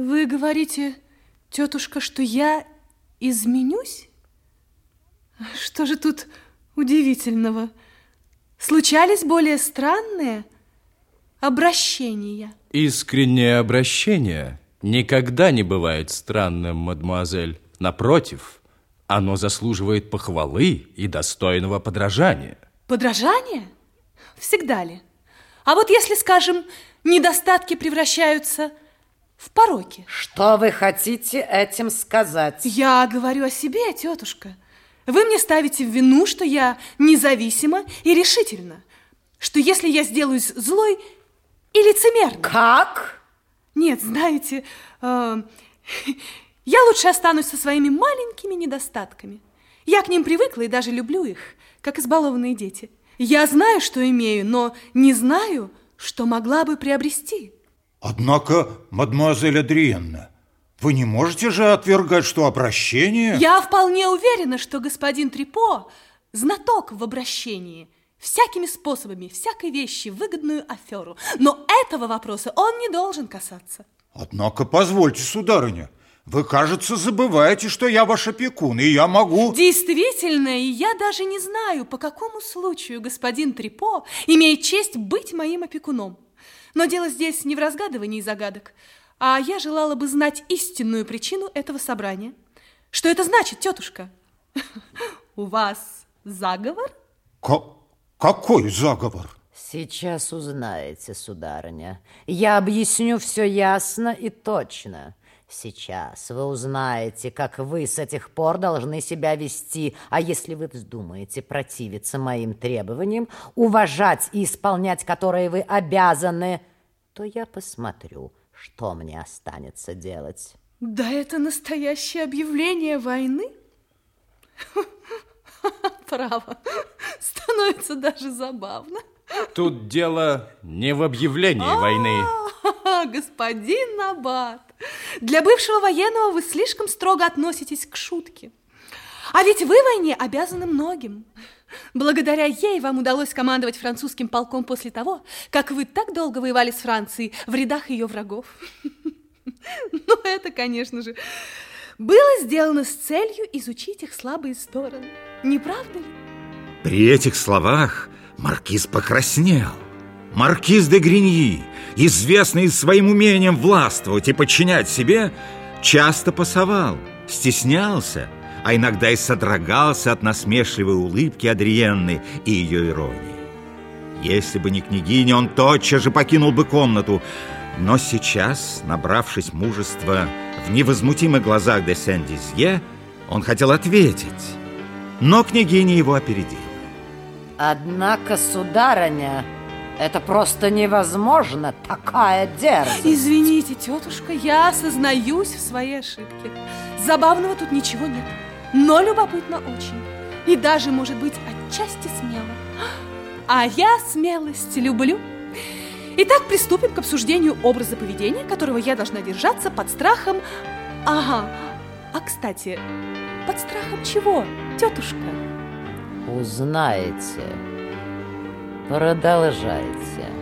Вы говорите, тетушка, что я изменюсь? Что же тут удивительного? Случались более странные обращения? Искреннее обращение никогда не бывает странным, мадемуазель. Напротив, оно заслуживает похвалы и достойного подражания. Подражание? Всегда ли? А вот если, скажем, недостатки превращаются в пороки. Что вы хотите этим сказать? Я говорю о себе, тетушка. Вы мне ставите в вину, что я независима и решительна. Что если я сделаюсь злой и лицемерной. Как? Нет, знаете, э, я лучше останусь со своими маленькими недостатками. Я к ним привыкла и даже люблю их, как избалованные дети. Я знаю, что имею, но не знаю, что могла бы приобрести. Однако, мадемуазель Адриенна, вы не можете же отвергать, что обращение... Я вполне уверена, что господин Трипо знаток в обращении, всякими способами, всякой вещи, выгодную аферу. Но этого вопроса он не должен касаться. Однако, позвольте, сударыня, вы, кажется, забываете, что я ваш опекун, и я могу... Действительно, и я даже не знаю, по какому случаю господин Трипо имеет честь быть моим опекуном. Но дело здесь не в разгадывании загадок, а я желала бы знать истинную причину этого собрания. Что это значит, тетушка? У вас заговор? Какой заговор? Сейчас узнаете, сударыня. Я объясню все ясно и точно. Сейчас вы узнаете, как вы с этих пор должны себя вести, а если вы вздумаете противиться моим требованиям, уважать и исполнять которые вы обязаны, то я посмотрю, что мне останется делать. Да это настоящее объявление войны? Право, становится даже забавно. Тут дело не в объявлении а, войны. Господин Набат, для бывшего военного вы слишком строго относитесь к шутке. А ведь вы войне обязаны многим. Благодаря ей вам удалось командовать французским полком после того, как вы так долго воевали с Францией в рядах ее врагов. Ну, это, конечно же, было сделано с целью изучить их слабые стороны. Не правда ли? При этих словах маркиз покраснел. Маркиз де Гриньи, известный своим умением властвовать и подчинять себе, часто пасовал, стеснялся, а иногда и содрогался от насмешливой улыбки Адриенны и ее иронии. Если бы не княгиня, он тотчас же покинул бы комнату, но сейчас, набравшись мужества в невозмутимых глазах де Сен-Дизье, он хотел ответить, но княгиня его опередила. Однако, сударыня, это просто невозможно, такая дерзость. Извините, тетушка, я осознаюсь в своей ошибке. Забавного тут ничего нет, но любопытно очень. И даже, может быть, отчасти смело. А я смелость люблю. Итак, приступим к обсуждению образа поведения, которого я должна держаться под страхом... Ага, а, кстати, под страхом чего, тетушка? Узнаете. Продолжайте.